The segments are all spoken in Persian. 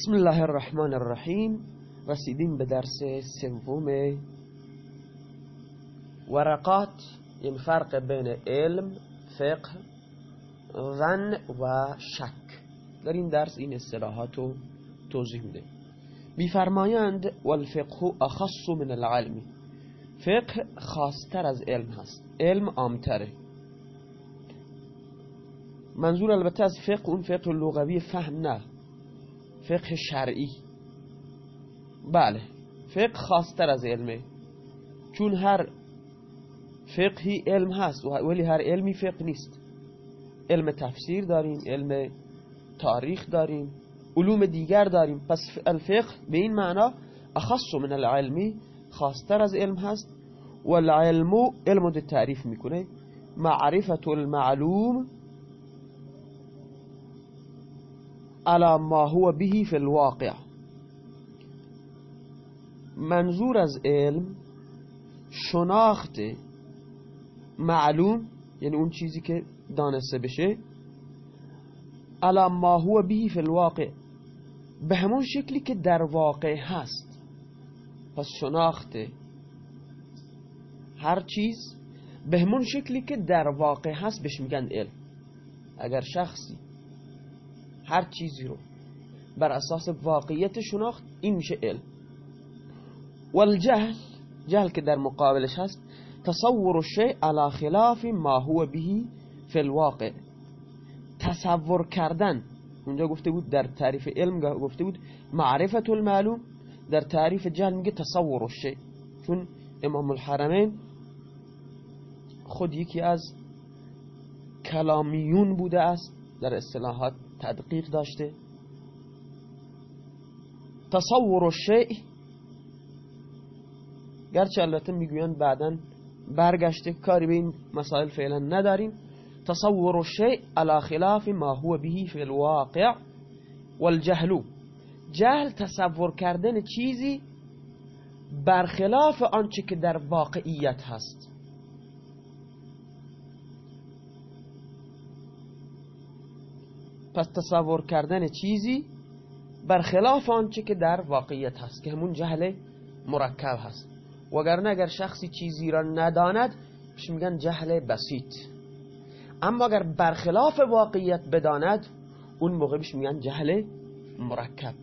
بسم الله الرحمن الرحیم. رسیدیم به درس سوم ورقات. این فرق بین علم فقه ظن و شک. در این درس این اصطلاحات رو توضیح میده میفرمایند والفقه اخص من العلم. فقه خاصتر از علم هست. علم عامتره. منظور البته از فقه اون فقه لغوی فهم نه. فقه شرعی. بله فقه خاصتر از علمه. چون هر فقهی علم هست ولی هر علمی فقه نیست. علم تفسیر داریم علم تاریخ داریم علوم دیگر داریم. پس الفقه به این معنا اخص من العلمی خاصتر از علم هست. والعلم علم ده تعریف می‌کنه. معرفت المعلوم على ما هو به في الواقع. منظور از علم شناخت معلوم یعنی اون چیزی که دانسته بشه على ما هو به في الواقع. به همون شکلی که در واقع هست. پس شناخت هر چیز به همون شکلی که در واقع هست بهش میگن علم. اگر شخصی هر چیزی رو. بر اساس واقعیت شناخت این میشه علم. والجهل جهل که در مقابلش هست تصور الشيء على خلاف ما هو به فی الواقع. تصور کردن اونجا گفته بود در تعریف علم گفته بود معرفت المعلوم. در تعریف جهل میگه تصور الشيء چون امام الحرمین خود یکی از کلامیون بوده است در اصطلاحات. تدقیق داشته. تصور الشیء. گرچه البته می‌گویند بعدا برگشته کاری به این مسائل فعلا نداریم. تصور الشیء على خلاف ما هو به فی الواقع والجهل. جهل تصور کردن چیزی برخلاف آنچه که در واقعیت هست. پس تصور کردن چیزی برخلاف آنچه که در واقعیت هست که همون جهل مرکب هست. وگرنه اگر شخصی چیزی را نداند بهش میگن جهل بسیط. اما اگر برخلاف واقعیت بداند اون موقع بهش میگن جهل مرکب.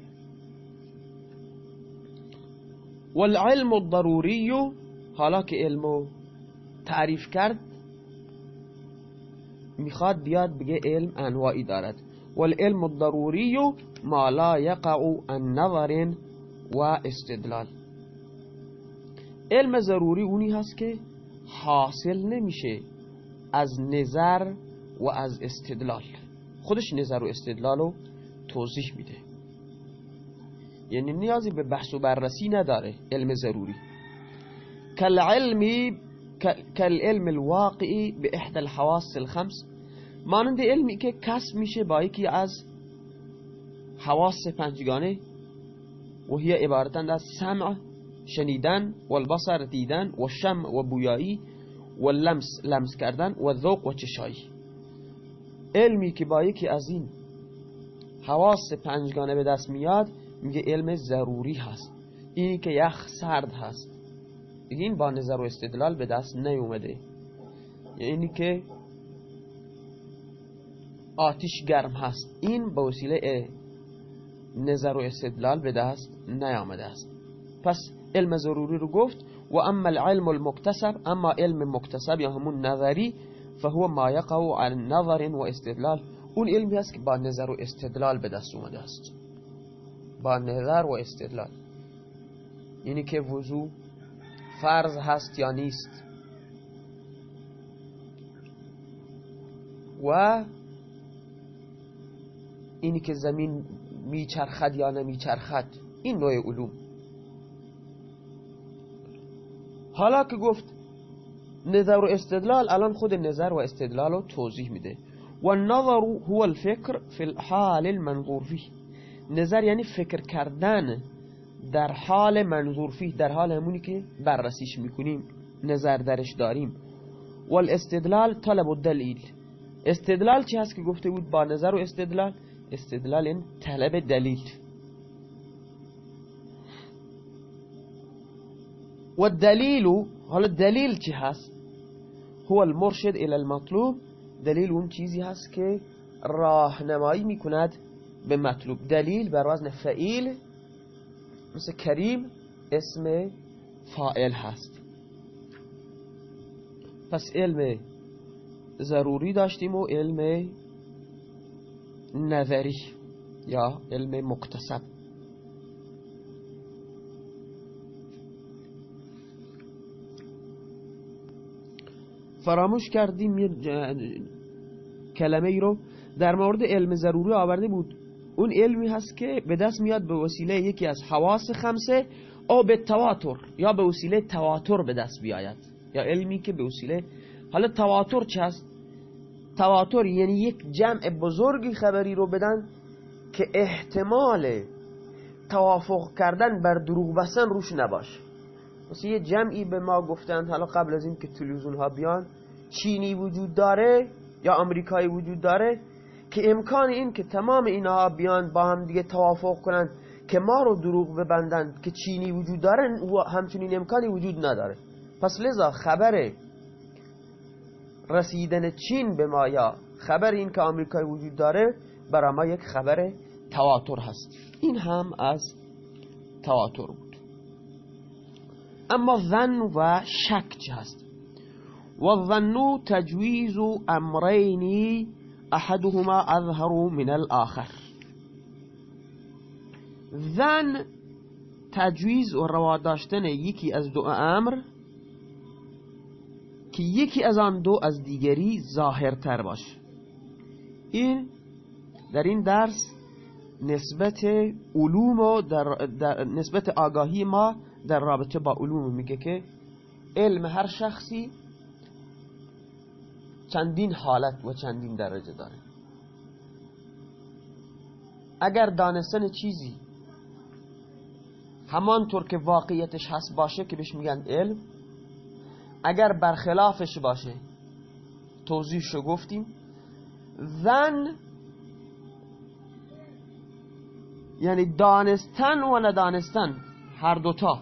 والعلم الضروری حالا که علمو تعریف کرد می‌خواد بیاد بگه علم انواعی دارد. والعلم الضروري ما لا يقع عن نظر و استدلال. علم ضروری اونی هست که حاصل نمیشه از نظر و از استدلال. خودش نظر و استدلال رو توضیح میده. یعنی نیازی به بحث و بررسی نداره علم ضروری. کالعلم کالعلم الواقعی به احدى الحواس الخمس مانند علمی که کسب میشه با یکی از حواس پنجگانه و هی عبارتند از سمع شنیدن و البصر دیدن و شم و بویایی و لمس لمس کردن و ذوق و چشایی. علمی که با یکی از این حواس پنجگانه به دست میاد میگه علم ضروری هست. این که یخ سرد هست. این با نظر و استدلال به دست نیومده. یعنی که آتش گرم هست. این به وسیله نظر و استدلال به دست نیامده است. پس علم ضروری رو گفت و اما العلم المکتسب اما علم مکتسب یا همون نظری فهو ما یقع عن نظر و استدلال. اون علمی هست که با نظر و استدلال به دست اومده است. با نظر و استدلال. یعنی که وضوع فرض هست یا نیست. و اینی که زمین میچرخد یا نمیچرخد این نوع علوم. حالا که گفت نظر و استدلال الان خود نظر و استدلال رو توضیح میده. و النظر هو الفکر فی الحال المنظور نظر یعنی فکر کردن در حال منظور در حال همونی که بررسیش می‌کنیم نظر درش داریم. و الاستدلال طلب الدلیل. استدلال چی هست که گفته بود؟ با نظر و استدلال استدلال این طلب دلیل. و دلیل حالا دلیل چی هست؟ هو المرشد الى المطلوب. دلیل اون چیزی هست که راهنمایی می‌کند به مطلوب. دلیل بر وزن فعیل مثل کریم اسم فائل هست. پس علم ضروری داشتیم و علم نظری یا علم مکتسب. فراموش کردیم یه کلمه ای رو در مورد علم ضروری آورده بود. اون علمی هست که به دست میاد به وسیله یکی از حواس خمسه او به تواتر یا به وسیله تواتر به دست بیاید. یا علمی که به وسیله حالا تواتر چه هست؟ تواتر یعنی یک جمع بزرگی خبری رو بدن که احتمال توافق کردن بر دروغ بستن روش نباشه. مثل یه جمعی به ما گفتند حالا قبل از این که تلویزیون ها بیان چینی وجود داره یا آمریکایی وجود داره که امکان این که تمام اینها بیان با هم دیگه توافق کنند که ما رو دروغ ببندند که چینی وجود داره و همچنین امکانی وجود نداره. پس لذا خبر رسیدن چین به ما یا خبر این که آمریکایی وجود داره برای ما یک خبر تواتر هست. این هم از تواتر بود. اما ظن و شک چه هست؟ و ظنو تجویز امرینی احدهما اظهر من الاخر. ظن تجویز و روا داشتن یکی از دو امر که یکی از آن دو از دیگری ظاهرتر باشه این در این درس نسبت علوم و در, نسبت آگاهی ما در رابطه با علوم میگه که علم هر شخصی چندین حالت و چندین درجه داره. اگر دانستن چیزی همانطور که واقعیتش هست باشه که بهش میگن علم اگر برخلافش باشه. توضیحشو گفتیم. زن یعنی دانستن و ندانستن. هر دوتا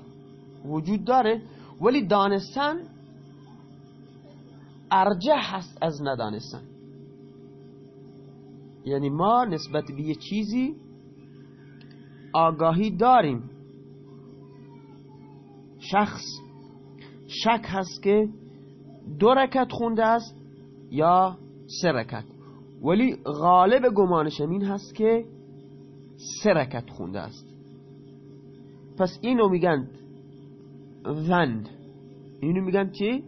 وجود داره. ولی دانستن ارجح هست از ندانستن. یعنی ما نسبت به یه چیزی آگاهی داریم. شخص شک هست که دو رکت خونده است یا سه رکت ولی غالب گمانش این هست که سه رکت خونده است. پس اینو میگن زن اینو میگن چی؟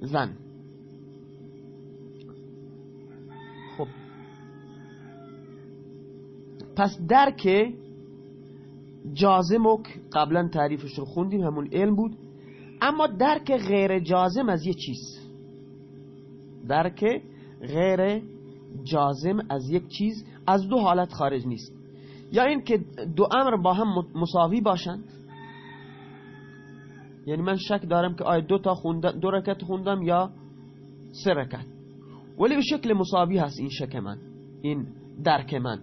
زن خب. پس درک جازم قبلا تعریفش رو خوندیم همون علم بود. اما درک غیر جازم از یه چیز. درک غیر جازم از یک چیز از دو حالت خارج نیست. یا این که دو امر با هم مساوی باشند یعنی من شک دارم که آیا دو تا خوندم دو رکت خوندم یا سه رکت ولی به شکل مساوی هست این شک من. این درک من.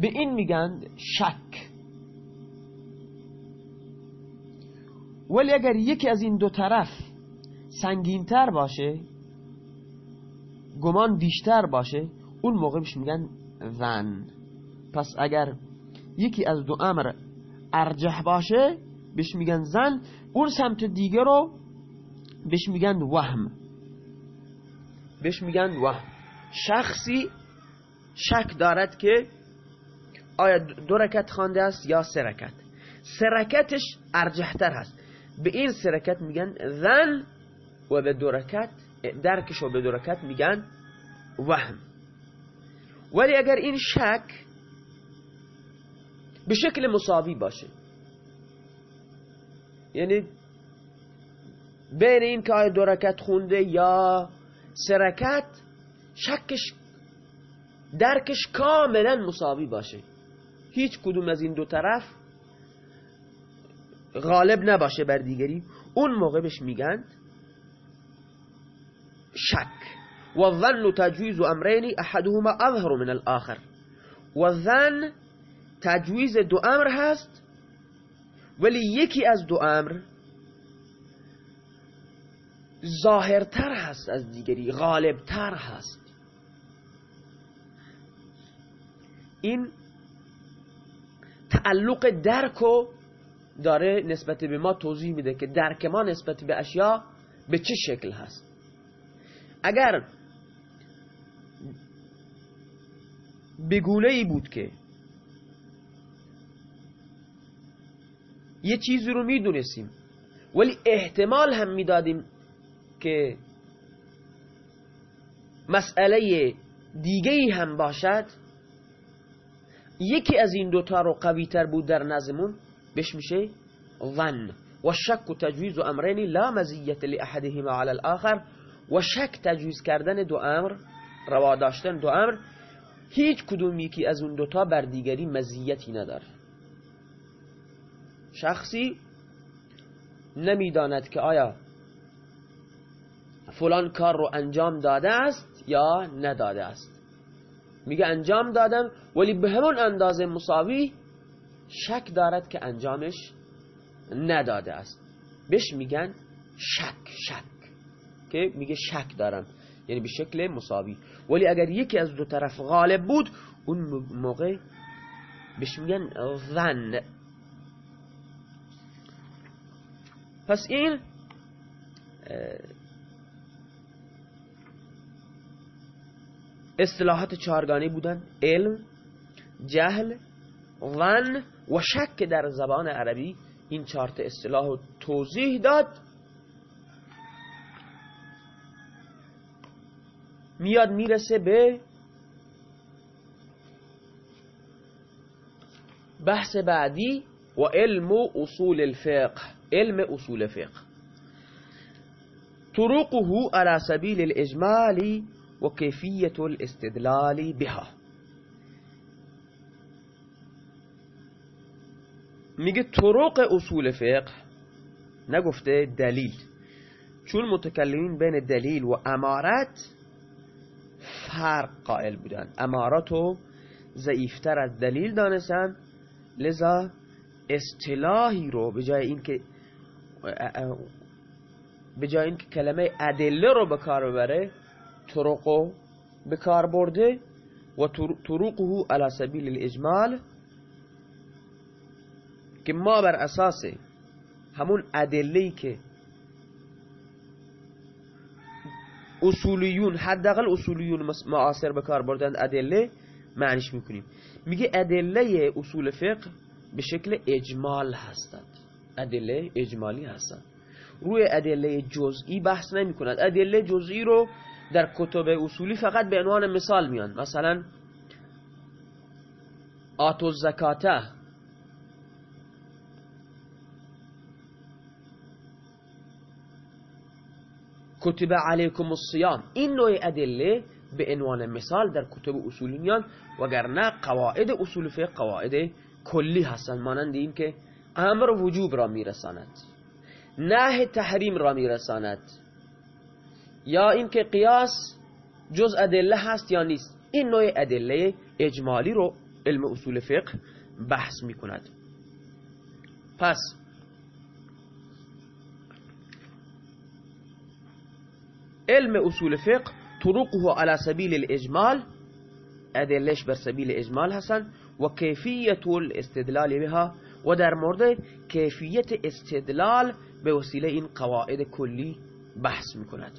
به این میگن شک. ولی اگر یکی از این دو طرف سنگینتر باشه گمان بیشتر باشه اون موقع بهش میگن ون. پس اگر یکی از دو امر ارجح باشه بهش میگن زن اون سمت دیگه رو بهش میگن وهم. بهش میگن وهم. شخصی شک دارد که آیا دو رکعت خوانده است یا سه رکعت سه رکعتش ارجحتر هست. به این سه رکعت میگن ظن و به دو رکعت درکش و به دو رکعت میگن وهم. ولی اگر این شک به شکل مساوی باشه یعنی بین این که آیا دو رکعت خونده یا سه رکعت شکش درکش کاملا مساوی باشه. هیچ کدوم از این دو طرف غالب نباشه بر دیگری. اون موقع بهش میگن شک. والظن تجویز امرین احدهما اظهر من الاخر. والظن تجویز دو امر هست ولی یکی از دو امر ظاهرتر هست از دیگری غالبتر هست. این تعلق درکو داره نسبت به ما توضیح میده که درک ما نسبت به اشیا به چه شکل هست. اگر بگونه ای بود که یه چیزی رو می‌دونستیم ولی احتمال هم می‌دادیم که مسئله دیگه ای هم باشد یکی از این دوتا رو قوی تر بود در نظمون. بهش میشه ظن. و شک و تجویز و امرینی لا مزیت لأحدهما على الاخر و شک تجویز کردن دو امر روا داشتن دو امر هیچ کدوم یکی از اون دوتا بر دیگری مزیتی نداره شخصی نمی‌داند که آیا فلان کار رو انجام داده است یا نداده است. میگه انجام دادم ولی به همون اندازه مساوی شک دارد که انجامش نداده است. بهش میگن شک شک که میگه شک دارم. یعنی به شکل مساوی. ولی اگر یکی از دو طرف غالب بود اون موقع بهش میگن ظن. پس این اصطلاحات چهارگانه بودن. علم جهل ظن و شک در زبان عربی این چهار اصطلاح توضیح داد میاد می‌رسه به بحث بعدی و علم اصول الفقه. علم اصول فقه. طرقه على سبيل الإجمال وكيفية الاستدلال بها. میگه طرق اصول فقه. نگفته دلیل. چون متکلمین بین دلیل و امارت فرق قائل بودن اماراتو ضعیفتر از دلیل دانستن لذا اصطلاحی رو به جای اینکه به جای اینکه کلمه ادله رو به کار ببره طرقو به کار برده و طرقه على سبیل الاجمال که ما بر اساس همون ادله که اصولیون حداقل اصولیون معاصر به کار بردن ادله معنیش می‌کنیم. میگه ادله اصول فقه به شکل اجمال هستند. ادله اجمالی هستند. روی ادله جزئی بحث نمی کند ادله جزئی رو در کتب اصولی فقط به عنوان مثال میان. مثلا آتو زکاته کتب علیکم الصیام این نوع ادله به عنوان مثال در کتب اصولی میان وگرنه قواعد اصول فقه قواعد کلی هستند مانند این که امر وجوب را میرساند. نه تحریم را میرساند. یا اینکه قیاس جز ادله هست یا نیست. این نوع ادله اجمالی رو علم اصول فقه بحث می کند پس علم اصول فقه طرقه على سبیل الإجمال. ادلش بر سبیل اجمال هستن و کیفیت الاستدلال بها. و در مورد کیفیت استدلال به وسیله این قواعد کلی بحث می کند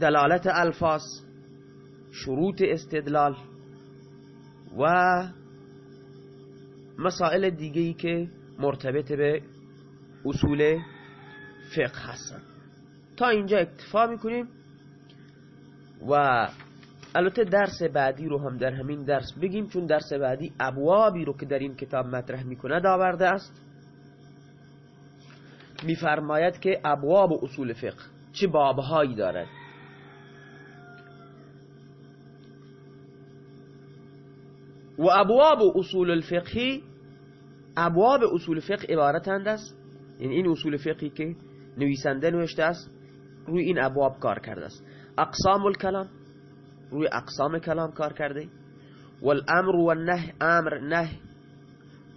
دلالت ألفاظ شروط استدلال و مسائل دیگهی که مرتبط به اصول فقه هستن. تا اینجا اکتفا می‌کنیم و البته درس بعدی رو هم در همین درس بگیم چون درس بعدی ابوابی رو که در این کتاب مطرح می‌کنه داورده است. میفرماید که ابواب اصول فقه چه بابهایی دارد؟ و ابواب اصول الفقهی ابواب اصول فقه عبارتند است یعنی این اصول فقهی که نویسنده نوشته است روی این ابواب کار کرده است. اقسام الکلام روی اقسام کلام کار کرده والامر والنهي امر نهي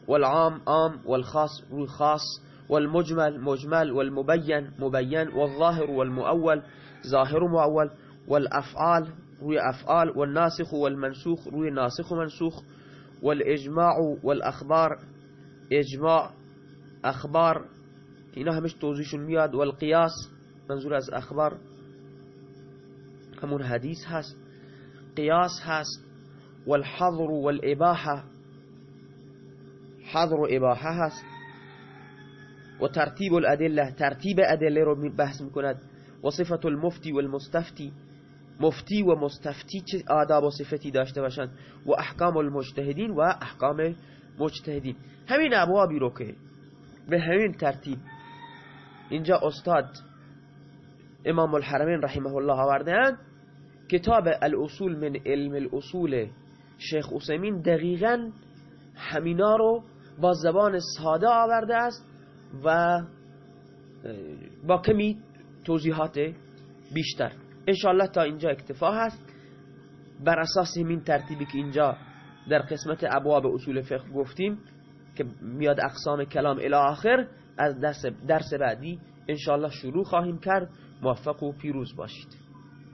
والعام عام والخاص خاص. والمجمل مجمل. والمبين مبين والظاهر والمؤول ظاهر مؤول. والافعال روی افعال. والناسخ والمنسوخ روی ناسخ ومنسوخ والاجماع والاخبار اجماع اخبار اینا همش توضیحشون میاد. والقیاس منظور از اخبار. همون حدیث هست. قیاس هست. والحظر والاباحه حظر و اباحه هست. و ترتیب الادله ترتیب ادله رو بحث می‌کند. و صفت المفتی والمستفتی. مفتی و مستفتی چه آداب و صفتی داشته باشند؟ و احکام المجتهدین و احکام مجتهدین. همین ابوابی رو که به همین ترتیب اینجا استاد امام الحرمین رحمه الله آوردن کتاب الاصول من علم الاصول شیخ اسمین دقیقا همینا رو با زبان ساده آورده است و با کمی توضیحات بیشتر. انشاءالله تا اینجا اکتفا هست. بر اساس همین ترتیبی که اینجا در قسمت ابواب اصول فقه گفتیم که میاد اقسام کلام الی آخر از درس, درس بعدی انشاءالله شروع خواهیم کرد. موفق و پیروز باشید.